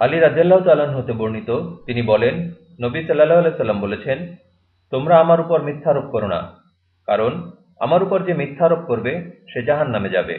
আলী রাজিয়াল্লাহ তাল্লাহ্ন হতে বর্ণিত, তিনি বলেন, নবী সাল্লাহ সাল্লাম বলেছেন, তোমরা আমার উপর মিথ্যারোপ করো না, কারণ আমার উপর যে মিথ্যারোপ করবে, সে জাহান নামে যাবে।